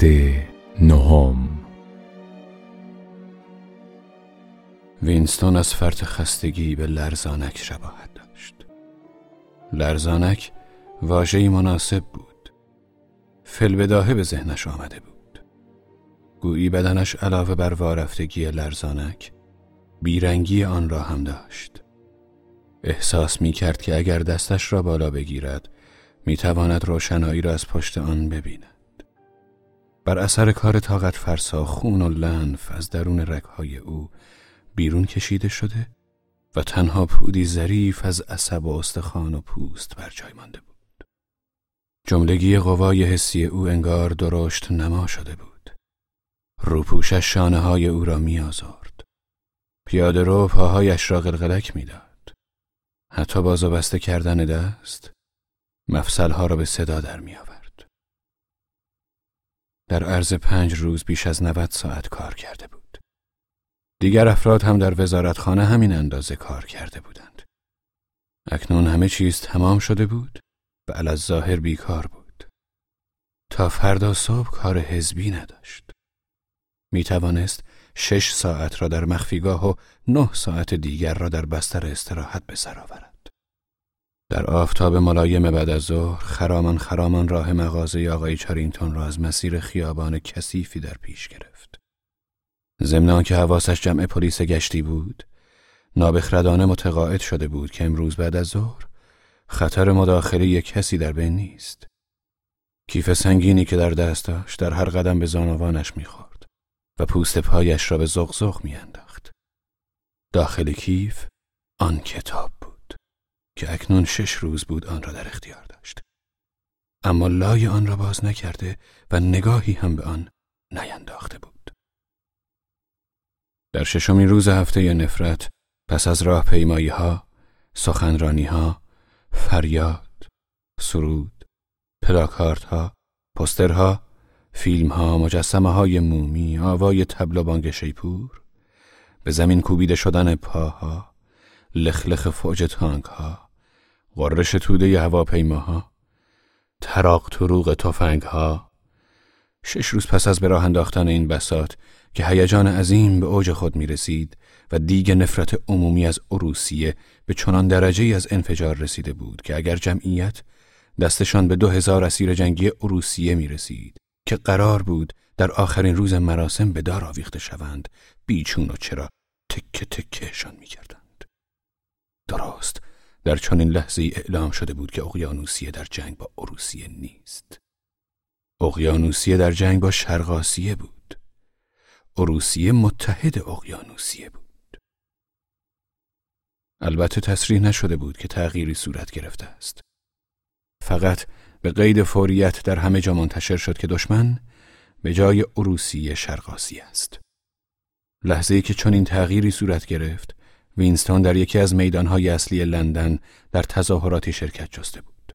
بند نهم. وینستون از فرط خستگی به لرزانک شباهت داشت. لرزانک واژه‌ای مناسب بود. فلبداهه به ذهنش آمده بود. گویی بدنش علاوه بر وارفتگی لرزانک بیرنگی آن را هم داشت. احساس می کرد که اگر دستش را بالا بگیرد می تواند روشنایی را از پشت آن ببیند. بر اثر کار طاقت فرسا خون و لنف از درون رگهای او بیرون کشیده شده و تنها پودی ظریف از عصب و استخوان و پوست بر جای مانده بود جملگی قوای حسی او انگار درشت نما شده بود روپوشش شانه های او را می آزارد. پیاده رو پاهایش را قلقلک می‌داد. حتی باز و بسته کردن دست مفصلها را به صدا در می آورد. در عرض پنج روز بیش از 90 ساعت کار کرده بود. دیگر افراد هم در وزارتخانه همین اندازه کار کرده بودند. اکنون همه چیز تمام شده بود و علاز ظاهر بیکار بود. تا فردا صبح کار حزبی نداشت. می توانست شش ساعت را در مخفیگاه و نه ساعت دیگر را در بستر استراحت به سر آورد. در آفتاب ملایم بعد از ظهر خرامان خرامان راه مغازه آقای چارینتون را از مسیر خیابان کثیفی در پیش گرفت. ضمن که حواسش جمع پلیس گشتی بود، نابخردانه متقاعد شده بود که امروز بعد از ظهر خطر مداخله کسی در بین نیست. کیف سنگینی که در دست داشت در هر قدم به زانوانش می‌خورد و پوست پایش را به زغزغ میانداخت. داخل کیف آن کتاب که اکنون شش روز بود آن را در اختیار داشت. اما لای آن را باز نکرده و نگاهی هم به آن نینداخته بود. در ششمین روز هفته نفرت پس از راه پیمایی ها سخنرانی ها فریاد سرود پلاکارت ها پسترها فیلم ها مجسمه های مومی آوای تبل بانگ شیپور به زمین کوبیده شدن پاها لخلخ فوج تانک ها غرش توده هواپیماها تراق تروق تفنگ ها شش روز پس از به انداختن این بسات که هیجان عظیم به اوج خود می رسید و دیگ نفرت عمومی از عروسیه به چنان درجه از انفجار رسیده بود که اگر جمعیت دستشان به دو هزار اسیر جنگی عروسیه می رسید که قرار بود در آخرین روز مراسم به دار آویخته شوند بیچون و چرا تکه تکهشان می کردند. درست در چنین لحظه اعلام شده بود که اقیانوسیه در جنگ با عروسیه نیست. اقیانوسیه در جنگ با شرقاسیه بود. عروسیه متحد اقیانوسیه بود. البته تصریح نشده بود که تغییری صورت گرفته است. فقط به قید فوریت در همه جا منتشر شد که دشمن به جای اوراسیه شرقاسی است. لحظه که چنین تغییری صورت گرفت وینستون در یکی از میدانهای اصلی لندن در تظاهراتی شرکت جسته بود.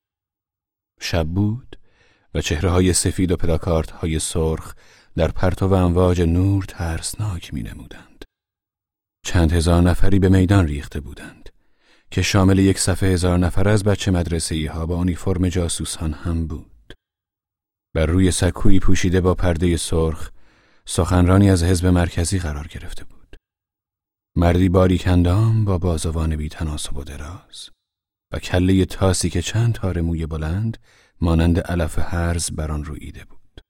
شب بود و چهره های سفید و پلاکارت های سرخ در پرتو و امواج نور ترسناک می نمودند. چند هزار نفری به میدان ریخته بودند که شامل یک صفحه هزار نفر از بچه مدرسه ها با اونیفرم جاسوسان هم بود. بر روی سکویی پوشیده با پرده سرخ سخنرانی از حزب مرکزی قرار گرفته بود. مردی باریکندام با بازوان بی تناسب و دراز. و کله تاسی که چند تار موی بلند مانند علف هرز بر آن رویده بود.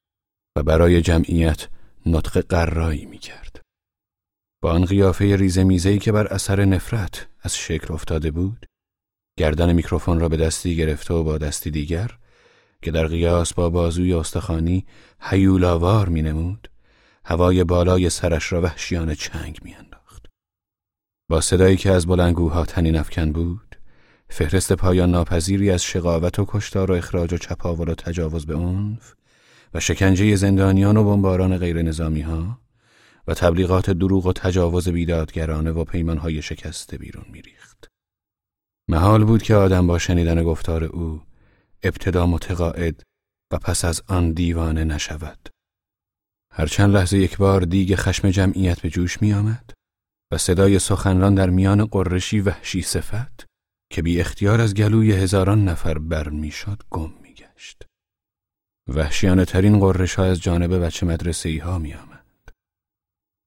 و برای جمعیت نطق قرایی می کرد. با آن قیافه ریزه میزهی که بر اثر نفرت از شکل افتاده بود گردن میکروفون را به دستی گرفته و با دستی دیگر که در قیاس با بازوی استخوانی می نمود هوای بالای سرش را وحشیانه چنگ می با صدایی که از بلنگوها تنین افکن بود فهرست پایان ناپذیری از شقاوت و کشتار و اخراج و چپاول و تجاوز به عنف و شکنجه زندانیان و بمباران غیر نظامی ها و تبلیغات دروغ و تجاوز بیدادگرانه و پیمانهای شکسته بیرون میریخت. محال بود که آدم با شنیدن گفتار او ابتدا متقاعد و پس از آن دیوانه نشود. هر چند لحظه یک بار دیگ خشم جمعیت به جوش می آمد صدای سخنران در میان قرشی وحشی صفت که بی اختیار از گلوی هزاران نفر بر می‌شد گم میگشت. وحشیانه ترین قررش ها از جانب بچه مدرسه ای ها می آمد.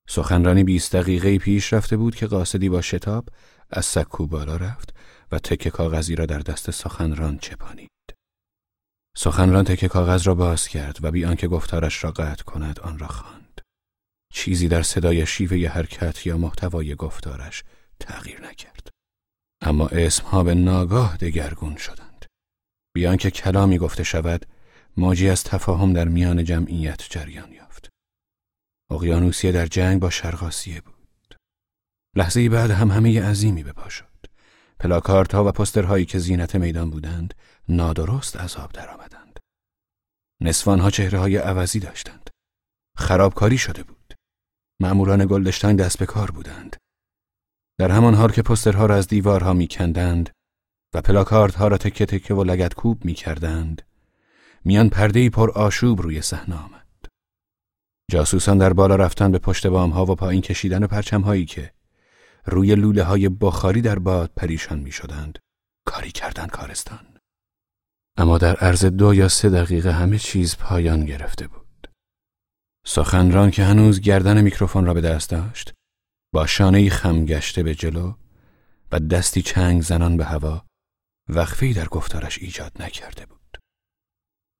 سخنرانی بیست دقیقه پیش رفته بود که قاصدی با شتاب از سکو بالا رفت و تک کاغذی را در دست سخنران چپانید. سخنران تک کاغذ را باز کرد و بی آنکه گفتارش را قطع کند آن را خواند. چیزی در صدای شیوه حرکت یا محتوای گفتارش تغییر نکرد. اما اسمها به ناگاه دگرگون شدند. بیان که کلامی گفته شود، موجی از تفاهم در میان جمعیت جریان یافت. اقیانوسیه در جنگ با شرقاسیه بود. لحظه بعد هم همه عظیمی به پا شد. پلاکارت و پسترهایی که زینت میدان بودند، نادرست از آب درآمدند. نسوانها چهره های عوضی داشتند. خرابکاری شده بود. معمولان گلدشتین دست به کار بودند. در همان حال که پسترها را از دیوارها میکندند و پلاکارت ها را تکه تکه و لگت کوب می‌کردند میان پرده پر آشوب روی صحنه آمد. جاسوسان در بالا رفتن به پشت بام ها و پایین کشیدن پرچم هایی که روی لوله های بخاری در باد پریشان می شدند کاری کردن کارستان. اما در عرض دو یا سه دقیقه همه چیز پایان گرفته بود. سخنران که هنوز گردن میکروفون را به دست داشت با شانه خم گشته به جلو و دستی چنگ زنان به هوا وقفی در گفتارش ایجاد نکرده بود.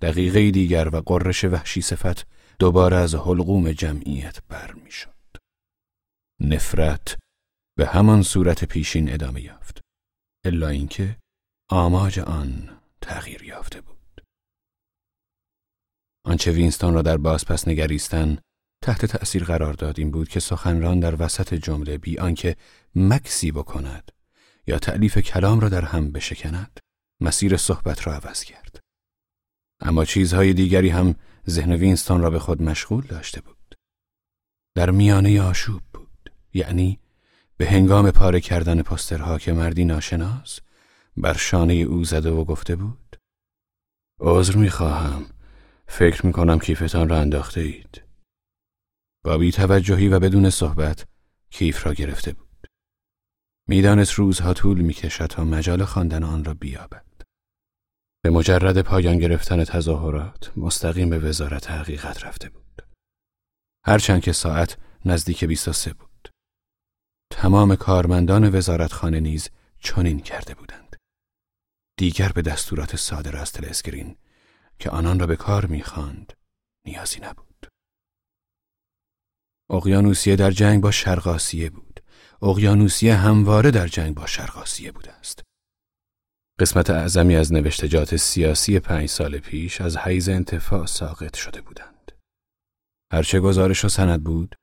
دقیقه دیگر و قررش وحشی صفت دوباره از حلقوم جمعیت بر می شد. نفرت به همان صورت پیشین ادامه یافت. الا اینکه آماج آن تغییر یافته بود. آنچه وینستون را در بازپس نگریستن تحت تأثیر قرار داد این بود که سخنران در وسط جمله بی آنکه مکسی بکند یا تعلیف کلام را در هم بشکند مسیر صحبت را عوض کرد. اما چیزهای دیگری هم ذهن وینستون را به خود مشغول داشته بود. در میانه آشوب بود یعنی به هنگام پاره کردن پسترها که مردی ناشناس بر شانه او زده و گفته بود عذر می‌خواهم. فکر می‌کنم کیفتان را انداخته اید با بی توجهی و بدون صحبت کیف را گرفته بود. می‌دانست روزها طول می‌کشد تا مجال خواندن آن را بیابد. به مجرد پایان گرفتن تظاهرات مستقیم به وزارت حقیقت رفته بود. هرچند که ساعت نزدیک 23 بود. تمام کارمندان وزارتخانه نیز چنین کرده بودند. دیگر به دستورات صادر از تلسکرین که آنان را به کار می‌خواند نیازی نبود. اقیانوسیه در جنگ با شرقاسیه بود. اقیانوسیه همواره در جنگ با شرقاسیه بوده است. قسمت اعظمی از نوشتجات سیاسی پنج سال پیش از حیز انتفاع ساقط شده بودند. هرچه گزارش و سند بود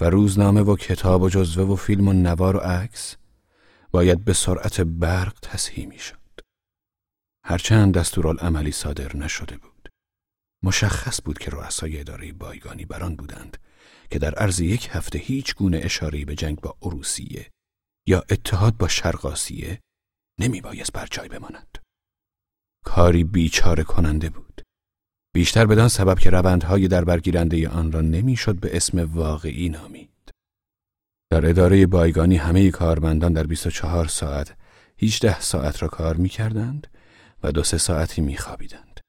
و روزنامه و کتاب و جزوه و فیلم و نوار و عکس باید به سرعت برق تصحیح می شد. هرچند دستورالعملی صادر نشده بود. مشخص بود که رؤسای اداره بایگانی بران بودند که در عرض یک هفته هیچ گونه اشارهی به جنگ با عروسیه یا اتحاد با شرقاسیه نمی بایست بر جای بماند. کاری بیچاره کننده بود. بیشتر بدان سبب که روندهای در برگیرنده آن را نمی‌شد به اسم واقعی نامید. در اداره بایگانی همه کارمندان در 24 ساعت 18 ساعت را کار می کردند و دو سه ساعتی می خوابیدند.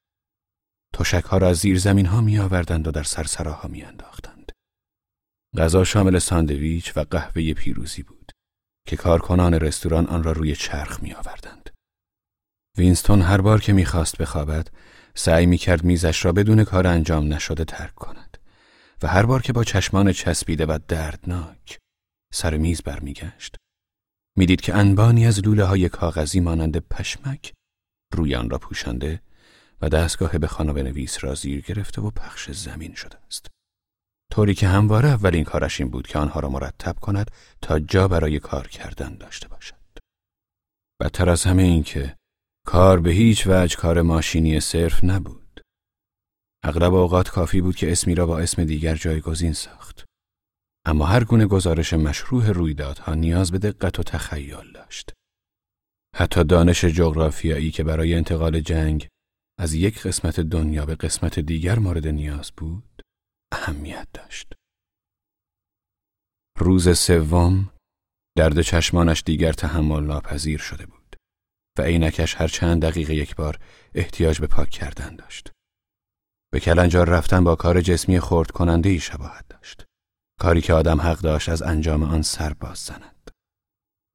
تشک ها را از زیر زمین ها می آوردند و در سرسراها می انداختند. غذا شامل ساندویچ و قهوه پیروزی بود که کارکنان رستوران آن را روی چرخ می آوردند. وینستون هر بار که می‌خواست بخوابد سعی می کرد میزش را بدون کار انجام نشده ترک کند و هر بار که با چشمان چسبیده و دردناک سر میز برمیگشت می‌دید که انبانی از لوله های کاغذی مانند پشمک روی آن را پوشانده و دستگاه به خانه نویس را زیر گرفته و پخش زمین شده است. طوری که همواره اولین کارش این بود که آنها را مرتب کند تا جا برای کار کردن داشته باشد. بدتر از همه این که کار به هیچ وجه کار ماشینی صرف نبود. اغلب اوقات کافی بود که اسمی را با اسم دیگر جایگزین ساخت. اما هر گونه گزارش مشروع رویدادها نیاز به دقت و تخیل داشت. حتی دانش جغرافیایی که برای انتقال جنگ از یک قسمت دنیا به قسمت دیگر مورد نیاز بود اهمیت داشت. روز سوم درد چشمانش دیگر تحمل ناپذیر شده بود و عینکش هر چند دقیقه یک بار احتیاج به پاک کردن داشت. به کلنجار رفتن با کار جسمی خورد کننده ای شباهت داشت. کاری که آدم حق داشت از انجام آن سر باز زند.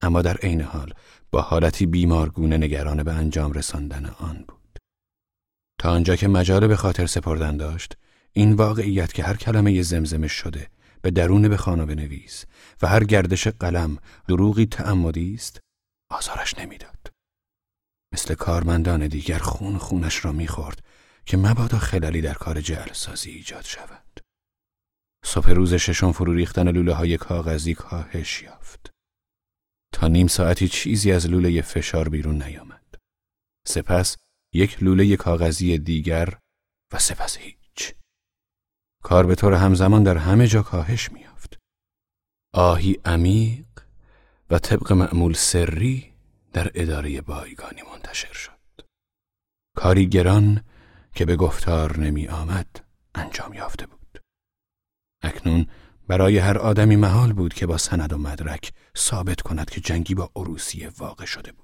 اما در عین حال با حالتی بیمارگونه نگران به انجام رساندن آن بود. تا آنجا که مجال به خاطر سپردن داشت، این واقعیت که هر کلمه زمزمه شده به درون به خانه بنویس و هر گردش قلم دروغی تعمدی است آزارش نمی‌داد. مثل کارمندان دیگر خون خونش را می‌خورد که مبادا خلالی در کار جعل سازی ایجاد شود. صبح روز ششم فرو ریختن لوله های کاغذی کاهش یافت. تا نیم ساعتی چیزی از لوله فشار بیرون نیامد سپس یک لوله کاغذی دیگر و سپس هیچ کار به طور همزمان در همه جا کاهش میافت. آهی عمیق و طبق معمول سری در اداره بایگانی منتشر شد. کاری گران که به گفتار نمی آمد انجام یافته بود. اکنون برای هر آدمی محال بود که با سند و مدرک ثابت کند که جنگی با عروسیه واقع شده بود.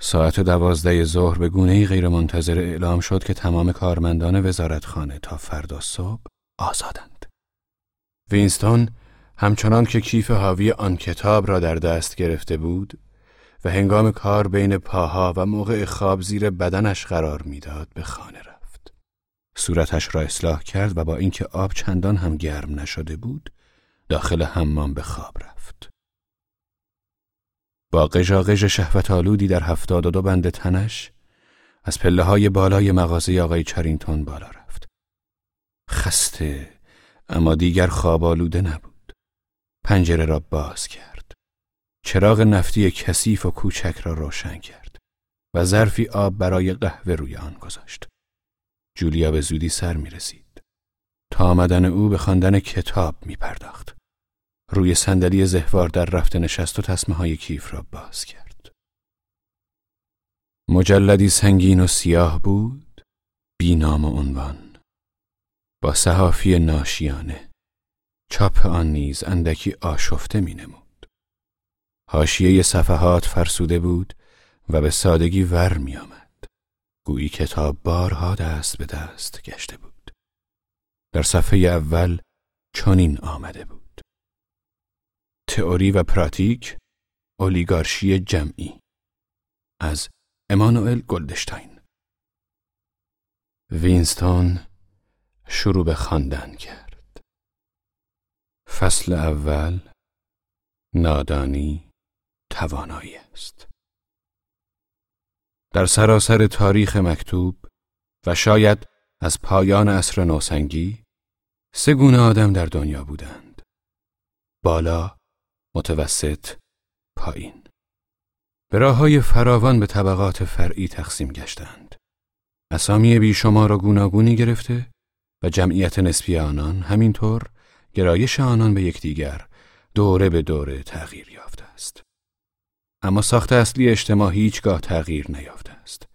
ساعت دوازده ظهر به گونه غیر منتظر اعلام شد که تمام کارمندان وزارتخانه تا فردا صبح آزادند. وینستون همچنان که کیف حاوی آن کتاب را در دست گرفته بود و هنگام کار بین پاها و موقع خواب زیر بدنش قرار می‌داد به خانه رفت. صورتش را اصلاح کرد و با اینکه آب چندان هم گرم نشده بود داخل حمام به خواب رفت. با قژاقژ شهوت آلودی در هفتاد و دو بند تنش از پله های بالای مغازه آقای چرینتون بالا رفت. خسته اما دیگر خواب آلوده نبود. پنجره را باز کرد. چراغ نفتی کثیف و کوچک را روشن کرد و ظرفی آب برای قهوه روی آن گذاشت. جولیا به زودی سر می رسید. تا آمدن او به خواندن کتاب می پرداخت. روی صندلی زهوار در رفته نشست و تسمه های کیف را باز کرد. مجلدی سنگین و سیاه بود، بینام و عنوان. با صحافی ناشیانه. چاپ آن نیز اندکی آشفته می نمود. حاشیه صفحات فرسوده بود و به سادگی ور می آمد. گویی کتاب بارها دست به دست گشته بود. در صفحه اول چنین آمده بود. تئوری و پراتیک اولیگارشی جمعی. از امانوئل گلدشتاین وینستون شروع به خواندن کرد. فصل اول نادانی توانایی است. در سراسر تاریخ مکتوب و شاید از پایان عصر نوسنگی سه گونه آدم در دنیا بودند. بالا متوسط، پایین. به راه های فراوان به طبقات فرعی تقسیم گشتند. اسامی بیشمار را گوناگونی گرفته و جمعیت نسبی آنان همینطور گرایش آنان به یکدیگر دوره به دوره تغییر یافته است. اما ساخت اصلی اجتماع هیچگاه تغییر نیافته است.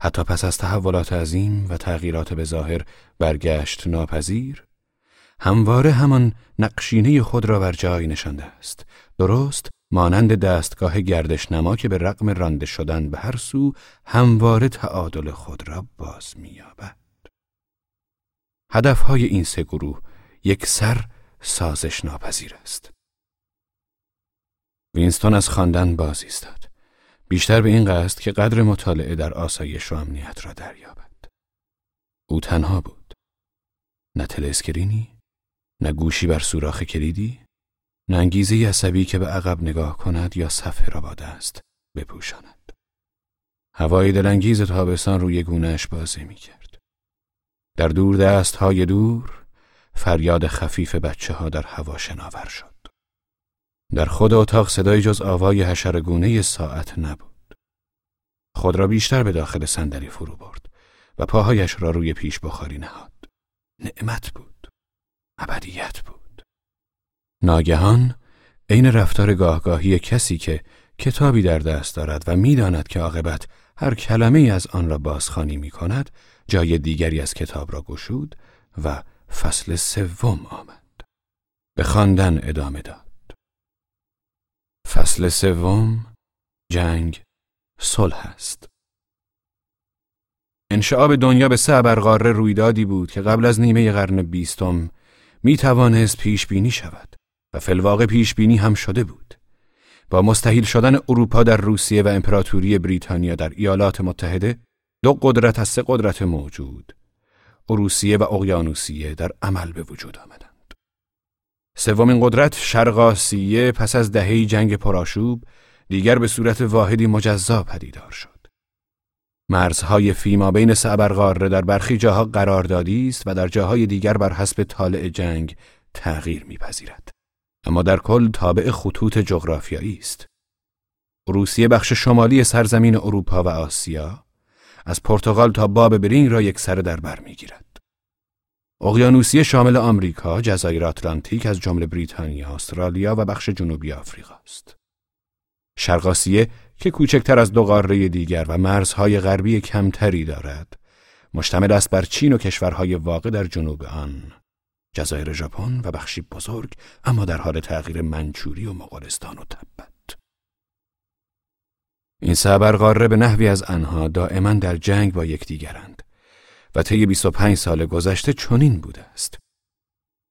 حتی پس از تحولات عظیم و تغییرات به ظاهر برگشت ناپذیر همواره همان نقشینه خود را بر جای نشانده است. درست مانند دستگاه گردش نما که به رقم رانده شدن به هر سو همواره تعادل خود را باز می‌یابد. هدفهای این سه گروه یک سر سازش ناپذیر است. وینستون از خواندن باز ایستاد. بیشتر به این قصد که قدر مطالعه در آسایش و امنیت را دریابد. او تنها بود. نه تلسکرینی نه گوشی بر سوراخ کلیدی نه انگیزه عصبی که به عقب نگاه کند یا صفحه را با دست بپوشاند هوای دلانگیز تابستان روی گونهش بازی می کرد. در دور دست های دور فریاد خفیف بچه ها در هوا شناور شد. در خود اتاق صدای جز آوای حشرگونه ساعت نبود. خود را بیشتر به داخل صندلی فرو برد و پاهایش را روی پیش بخاری نهاد. نعمت بود. ابدیت بود. ناگهان عین رفتار گاهگاهی کسی که کتابی در دست دارد و می‌داند که عاقبت هر کلمه از آن را بازخوانی می کند جای دیگری از کتاب را گشود و فصل سوم آمد. به خواندن ادامه داد. فصل سوم جنگ صلح است. انشعاب دنیا به سه ابرقاره رویدادی بود که قبل از نیمه قرن بیستم می توانست پیش بینی شود و فلواقع پیش بینی هم شده بود. با مستحیل شدن اروپا در روسیه و امپراتوری بریتانیا در ایالات متحده دو قدرت از سه قدرت موجود روسیه و اقیانوسیه در عمل به وجود آمدند. سومین قدرت شرق آسیه پس از دهه جنگ پرآشوب دیگر به صورت واحدی مجزا پدیدار شد. مرزهای فیما بین سبرقاره در برخی جاها قراردادی است و در جاهای دیگر بر حسب طالع جنگ تغییر میپذیرد. اما در کل تابع خطوط جغرافیایی است. روسیه بخش شمالی سرزمین اروپا و آسیا از پرتغال تا باب برینگ را یک سر در بر می‌گیرد. اقیانوسیه شامل آمریکا، جزایر آتلانتیک از جمله بریتانیا، استرالیا و بخش جنوبی آفریقا است. شرقاسیه که کوچکتر از دو قاره دیگر و مرزهای غربی کمتری دارد، مشتمل است بر چین و کشورهای واقع در جنوب آن. جزایر ژاپن و بخشی بزرگ اما در حال تغییر منچوری و مغولستان و تبت. این سبرقاره به نحوی از آنها دائما در جنگ با یکدیگرند و طی 25 سال گذشته چنین بوده است.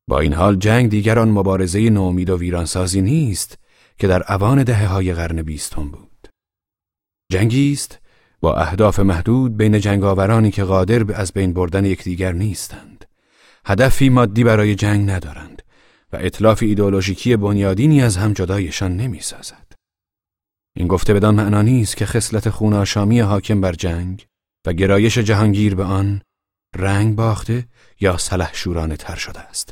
با این حال جنگ دیگر آن مبارزه نومید و ویرانسازی نیست که در اوان دهه های قرن بیستم بود. جنگی است با اهداف محدود بین جنگاورانی که قادر به از بین بردن یکدیگر نیستند. هدفی مادی برای جنگ ندارند و اطلاف ایدولوژیکی بنیادینی از هم جدایشان نمی سازد. این گفته بدان معنا نیست که خصلت خوناشامی حاکم بر جنگ و گرایش جهانگیر به آن رنگ باخته یا سلح شورانه تر شده است.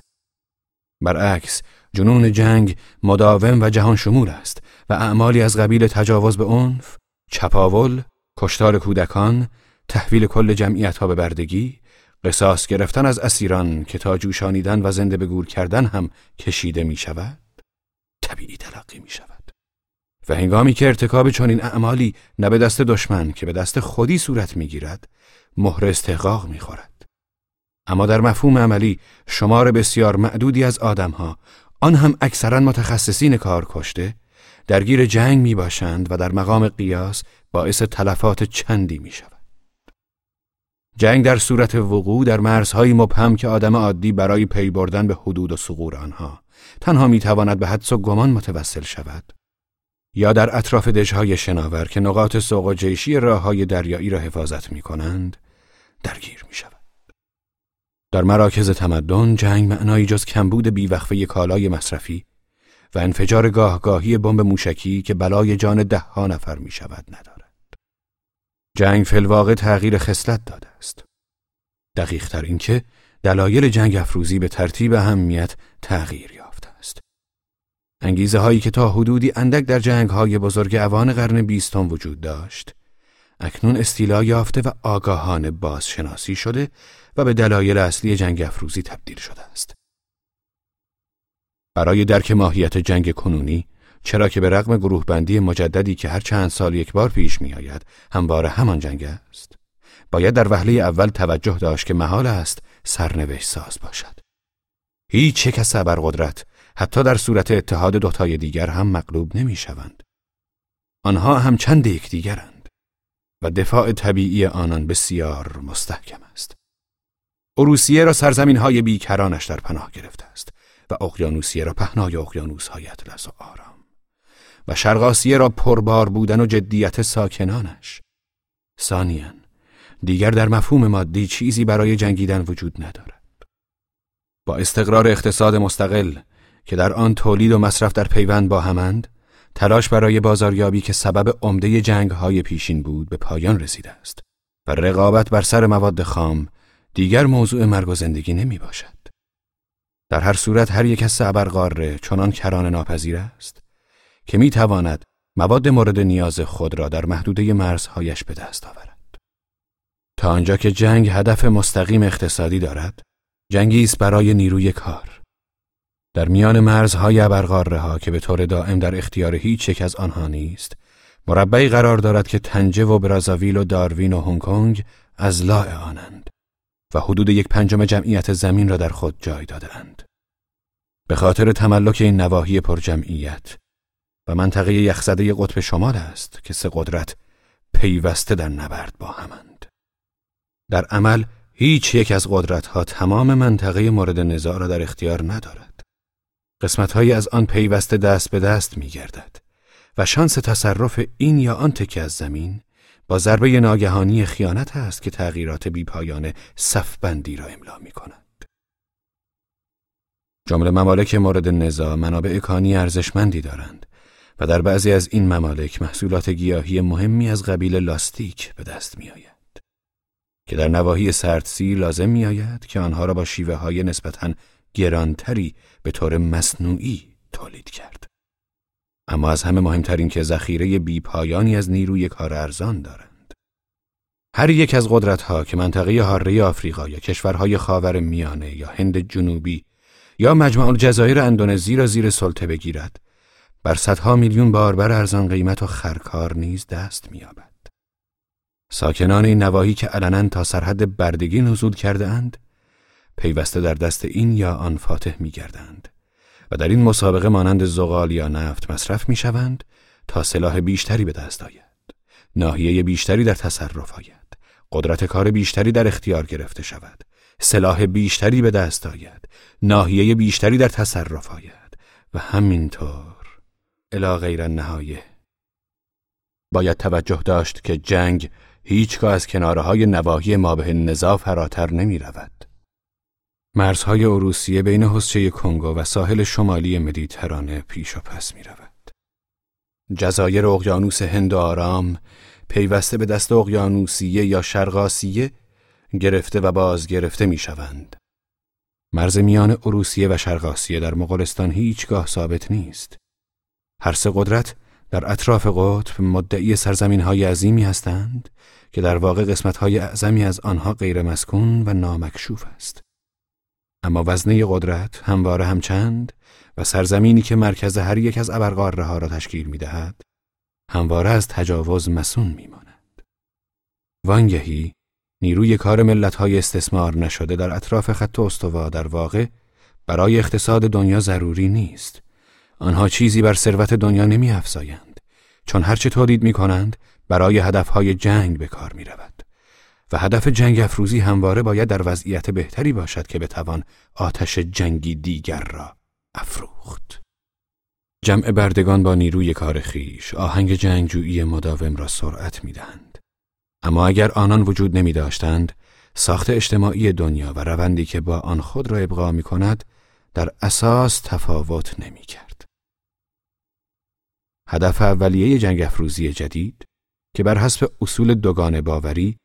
برعکس جنون جنگ مداوم و جهان شمول است و اعمالی از قبیل تجاوز به عنف، چپاول، کشتار کودکان، تحویل کل جمعیت ها به بردگی، قصاص گرفتن از اسیران که تا جوشانیدن و زنده به گور کردن هم کشیده می شود، طبیعی تلقی می شود. و هنگامی که ارتکاب چنین اعمالی نه به دست دشمن که به دست خودی صورت می گیرد، مهر استحقاق می خورد. اما در مفهوم عملی شمار بسیار معدودی از آدمها آن هم اکثرا متخصصین کار کشته درگیر جنگ می باشند و در مقام قیاس باعث تلفات چندی می شود. جنگ در صورت وقوع در مرزهای مبهم که آدم عادی برای پی بردن به حدود و سقور آنها تنها می تواند به حدس و گمان متوسل شود یا در اطراف دژهای شناور که نقاط سوق و جیشی راه های دریایی را حفاظت می کنند درگیر می شود. در مراکز تمدن جنگ معنایی جز کمبود بیوقفه کالای مصرفی و انفجار گاهگاهی بمب موشکی که بلای جان ده ها نفر می شود ندارد. جنگ فلواقع تغییر خصلت داده است. دقیق تر اینکه دلایل جنگ افروزی به ترتیب اهمیت تغییر یافته است. انگیزه هایی که تا حدودی اندک در جنگ های بزرگ اوان قرن بیستم وجود داشت، اکنون استیلا یافته و آگاهانه بازشناسی شده و به دلایل اصلی جنگ افروزی تبدیل شده است. برای درک ماهیت جنگ کنونی چرا که به رغم گروه بندی مجددی که هر چند سال یک بار پیش می آید همواره همان جنگ است باید در وهله اول توجه داشت که محال است سرنوشت ساز باشد هیچ یک از قدرت حتی در صورت اتحاد دوتای دیگر هم مغلوب نمی شوند. آنها هم چند یکدیگرند و دفاع طبیعی آنان بسیار مستحکم است. اروسیه را سرزمین های بیکرانش در پناه گرفته است و اقیانوسیه را پهنای اقیانوس های اطلس و آرام. و شرقاسیه را پربار بودن و جدیت ساکنانش. ثانیا دیگر در مفهوم مادی چیزی برای جنگیدن وجود ندارد. با استقرار اقتصاد مستقل که در آن تولید و مصرف در پیوند با همند تلاش برای بازاریابی که سبب عمده جنگ های پیشین بود به پایان رسیده است و رقابت بر سر مواد خام دیگر موضوع مرگ و زندگی نمی باشد. در هر صورت هر یک از سبرقاره چنان کران ناپذیر است که می تواند مواد مورد نیاز خود را در محدوده مرزهایش به دست آورد. تا آنجا که جنگ هدف مستقیم اقتصادی دارد، جنگی است برای نیروی کار. در میان مرزهای ابرقاره ها که به طور دائم در اختیار هیچ یک از آنها نیست، مربعی قرار دارد که تنجه و برازاویل و داروین و هنگ کنگ از لاع آنند. و حدود یک پنجم جمعیت زمین را در خود جای دادند. به خاطر تملک این نواحی جمعیت و منطقه یخزده قطب شمال است که سه قدرت پیوسته در نبرد با همند. در عمل هیچ یک از قدرتها تمام منطقه مورد نزاع را در اختیار ندارد. قسمتهایی از آن پیوسته دست به دست می گردد و شانس تصرف این یا آن تکه از زمین با ضربه ناگهانی خیانت است که تغییرات بیپایان صفبندی را املا می کند. جمله ممالک مورد نزاع منابع کانی ارزشمندی دارند و در بعضی از این ممالک محصولات گیاهی مهمی از قبیل لاستیک به دست می آید. که در نواحی سردسی لازم می آید که آنها را با شیوه های نسبتاً گرانتری به طور مصنوعی تولید کرد. اما از همه مهمترین که ذخیره بیپایانی از نیروی کار ارزان دارند. هر یک از قدرتها که منطقه حاره آفریقا یا کشورهای خاور میانه یا هند جنوبی یا مجمع الجزایر اندونزی را زیر سلطه بگیرد بر صدها میلیون باربر ارزان قیمت و خرکار نیز دست می‌یابد. ساکنان این نواحی که علنا تا سرحد بردگی نزول کرده اند پیوسته در دست این یا آن فاتح می گردند و در این مسابقه مانند زغال یا نفت مصرف می شوند تا سلاح بیشتری به دست آید. ناحیه بیشتری در تصرف آید. قدرت کار بیشتری در اختیار گرفته شود. سلاح بیشتری به دست آید. ناحیه بیشتری در تصرف آید. و همینطور الی غیر نهایه باید توجه داشت که جنگ هیچگاه از کناره های نواحی ما به فراتر نمی رود. مرزهای اروسیه بین حسچه کنگو و ساحل شمالی مدیترانه پیش و پس می رود. جزایر اقیانوس هند آرام پیوسته به دست اقیانوسیه یا شرقاسیه گرفته و باز گرفته می شوند. مرز میان اروسیه و شرقاسیه در مغولستان هیچگاه ثابت نیست. هر سه قدرت در اطراف قطب مدعی سرزمین های عظیمی هستند که در واقع قسمت های اعظمی از آنها غیر مسکون و نامکشوف است. اما وزنه قدرت همواره همچند و سرزمینی که مرکز هر یک از ابرقاره ها را تشکیل می دهد، همواره از تجاوز مسون می ماند. وانگهی نیروی کار ملت های استثمار نشده در اطراف خط استوا در واقع برای اقتصاد دنیا ضروری نیست. آنها چیزی بر ثروت دنیا نمی افزایند. چون هرچه تولید می کنند برای هدفهای جنگ به کار می رود. و هدف جنگ افروزی همواره باید در وضعیت بهتری باشد که بتوان آتش جنگی دیگر را افروخت. جمع بردگان با نیروی کار خیش آهنگ جنگجویی مداوم را سرعت می دهند. اما اگر آنان وجود نمی داشتند، ساخت اجتماعی دنیا و روندی که با آن خود را ابقا می کند در اساس تفاوت نمی کرد. هدف اولیه جنگ افروزی جدید که بر حسب اصول دوگانه باوری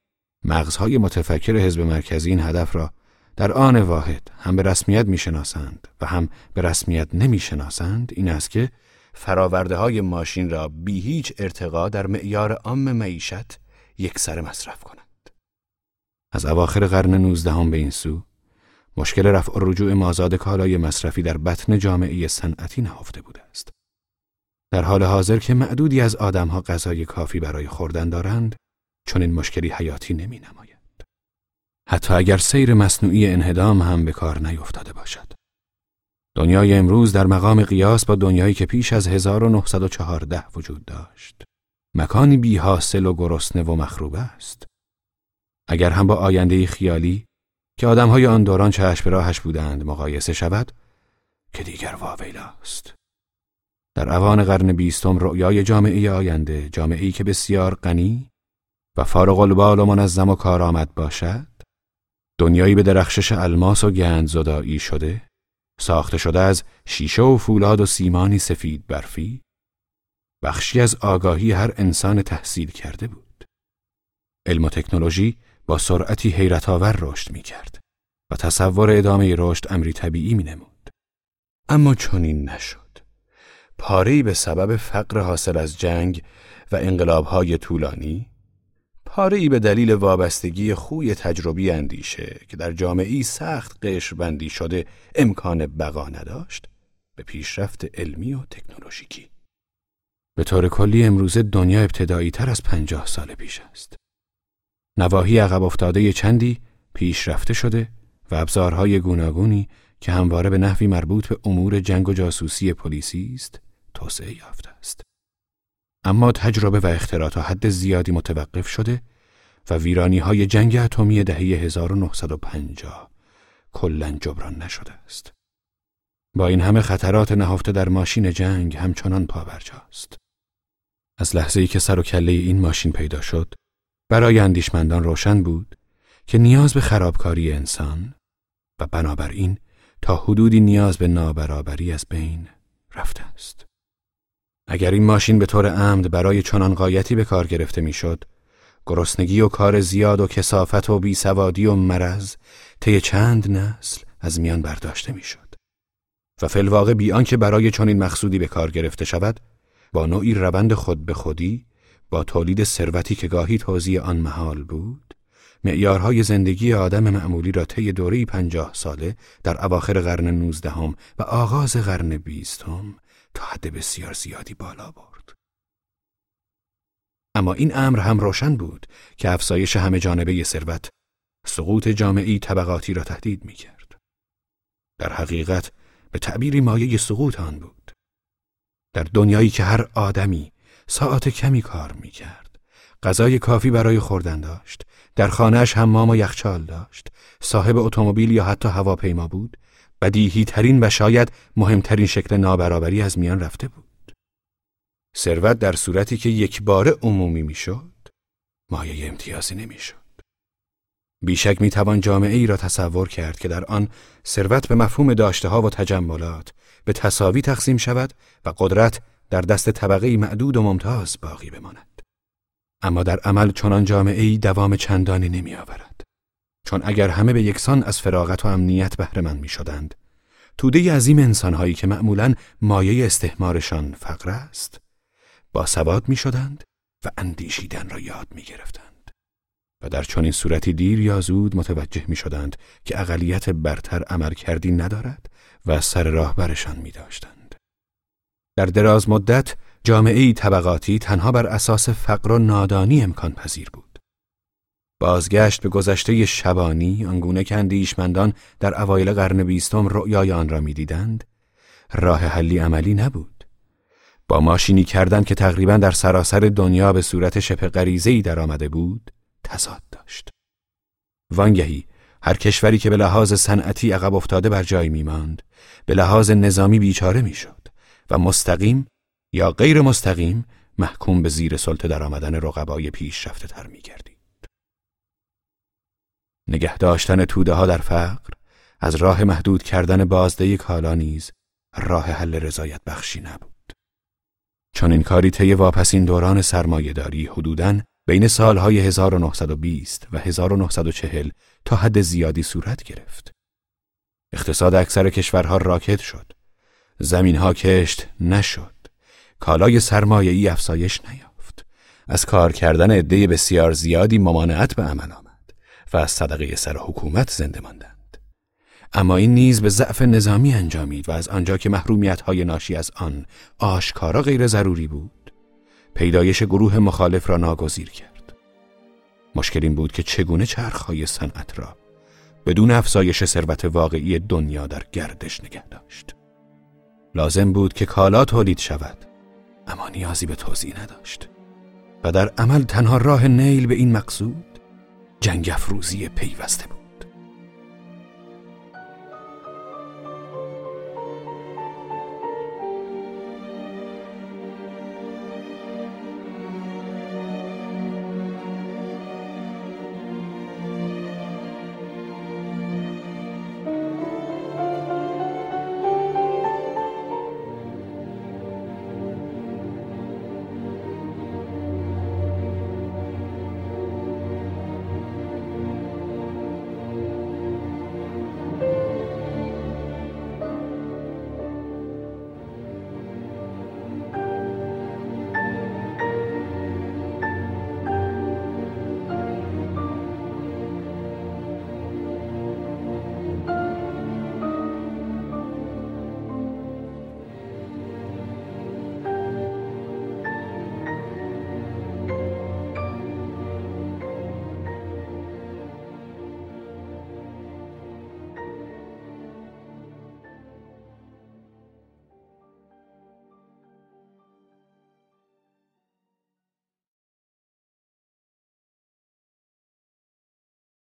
مغزهای متفکر حزب مرکزی این هدف را در آن واحد هم به رسمیت می‌شناسند و هم به رسمیت نمی‌شناسند این است که فراورده های ماشین را بی هیچ ارتقا در معیار عام معیشت یک سر مصرف کنند. از اواخر قرن نوزدهم به این سو مشکل رفع و رجوع مازاد کالای مصرفی در بطن جامعه صنعتی نهفته بوده است. در حال حاضر که معدودی از آدمها غذای کافی برای خوردن دارند، چون این مشکلی حیاتی نمی نماید. حتی اگر سیر مصنوعی انهدام هم به کار نیفتاده باشد. دنیای امروز در مقام قیاس با دنیایی که پیش از 1914 وجود داشت. مکانی بی حاصل و گرسنه و مخروب است. اگر هم با آینده خیالی که آدمهای آن دوران چشم به راهش بودند مقایسه شود که دیگر واویلاست. در اوان قرن بیستم رؤیای جامعه آینده جامعه‌ای که بسیار غنی و فارغ البال و منظم و کارآمد باشد؟ دنیایی به درخشش الماس و گند زدایی شده؟ ساخته شده از شیشه و فولاد و سیمانی سفید برفی؟ بخشی از آگاهی هر انسان تحصیل کرده بود. علم و تکنولوژی با سرعتی حیرت آور رشد می کرد و تصور ادامه رشد امری طبیعی می نمود. اما چنین نشد. پاره به سبب فقر حاصل از جنگ و انقلابهای طولانی پاره به دلیل وابستگی خوی تجربی اندیشه که در جامعی سخت قشربندی شده امکان بقا نداشت به پیشرفت علمی و تکنولوژیکی به طور کلی امروزه دنیا ابتدایی تر از پنجاه سال پیش است نواحی عقب افتاده چندی پیشرفته شده و ابزارهای گوناگونی که همواره به نحوی مربوط به امور جنگ و جاسوسی پلیسی است توسعه یافته است. اما تجربه و اختراع تا حد زیادی متوقف شده و ویرانی های جنگ اتمی دهه 1950 کلا جبران نشده است. با این همه خطرات نهفته در ماشین جنگ همچنان پابرجاست. از لحظه ای که سر و کله این ماشین پیدا شد، برای اندیشمندان روشن بود که نیاز به خرابکاری انسان و بنابراین تا حدودی نیاز به نابرابری از بین رفته است. اگر این ماشین به طور عمد برای چنان قایتی به کار گرفته می‌شد، گرسنگی و کار زیاد و کسافت و بیسوادی و مرض طی چند نسل از میان برداشته می‌شد. و فلواقع بی که برای چنین مقصودی به کار گرفته شود، با نوعی روند خود به خودی با تولید ثروتی که گاهی توزیع آن محال بود معیارهای زندگی آدم معمولی را طی دوره پنجاه ساله در اواخر قرن نوزدهم و آغاز قرن بیستم تا حد بسیار زیادی بالا برد. اما این امر هم روشن بود که افزایش همه جانبه ثروت سقوط جامعی طبقاتی را تهدید می کرد. در حقیقت به تعبیری مایه سقوط آن بود. در دنیایی که هر آدمی ساعت کمی کار می کرد. غذای کافی برای خوردن داشت. در خانهش حمام و یخچال داشت. صاحب اتومبیل یا حتی هواپیما بود. بدیهی ترین و شاید مهمترین شکل نابرابری از میان رفته بود. ثروت در صورتی که یک بار عمومی می‌شد، مایه امتیازی نمی‌شد. بیشک می توان جامعه ای را تصور کرد که در آن ثروت به مفهوم داشته ها و تجملات به تصاوی تقسیم شود و قدرت در دست طبقه معدود و ممتاز باقی بماند. اما در عمل چنان جامعه ای دوام چندانی نمی آورد. چون اگر همه به یکسان از فراغت و امنیت بهره مند می شدند، توده عظیم انسانهایی که معمولا مایه استحمارشان فقر است، با سواد می شدند و اندیشیدن را یاد می گرفتند. و در چنین صورتی دیر یا زود متوجه می شدند که اقلیت برتر عمل کردی ندارد و سر راه برشان می داشتند. در دراز مدت جامعه طبقاتی تنها بر اساس فقر و نادانی امکان پذیر بود. بازگشت به گذشته شبانی آنگونه که اندیشمندان در اوایل قرن بیستم رؤیای آن را می‌دیدند راه حلی عملی نبود. با ماشینی کردن که تقریبا در سراسر دنیا به صورت شبه در آمده بود تضاد داشت. وانگهی هر کشوری که به لحاظ صنعتی عقب افتاده بر جای میماند به لحاظ نظامی بیچاره می‌شد و مستقیم یا غیر مستقیم محکوم به زیر سلطه در آمدن رقبای پیشرفته تر می گردید. نگه داشتن توده ها در فقر از راه محدود کردن بازده کالا نیز راه حل رضایت بخشی نبود. چون این کاری طی واپسین دوران سرمایهداری حدوداً بین سالهای 1920 و 1940 تا حد زیادی صورت گرفت. اقتصاد اکثر کشورها راکت شد. زمینها کشت نشد. کالای ای افزایش نیافت. از کار کردن عده بسیار زیادی ممانعت به عمل آمد از صدقه سر حکومت زنده ماندند. اما این نیز به ضعف نظامی انجامید و از آنجا که محرومیت های ناشی از آن آشکارا غیر ضروری بود پیدایش گروه مخالف را ناگزیر کرد. مشکل این بود که چگونه چرخهای صنعت را بدون افزایش ثروت واقعی دنیا در گردش نگه داشت. لازم بود که کالا تولید شود اما نیازی به توضیح نداشت و در عمل تنها راه نیل به این مقصود جنگ افروزی پیوسته بود.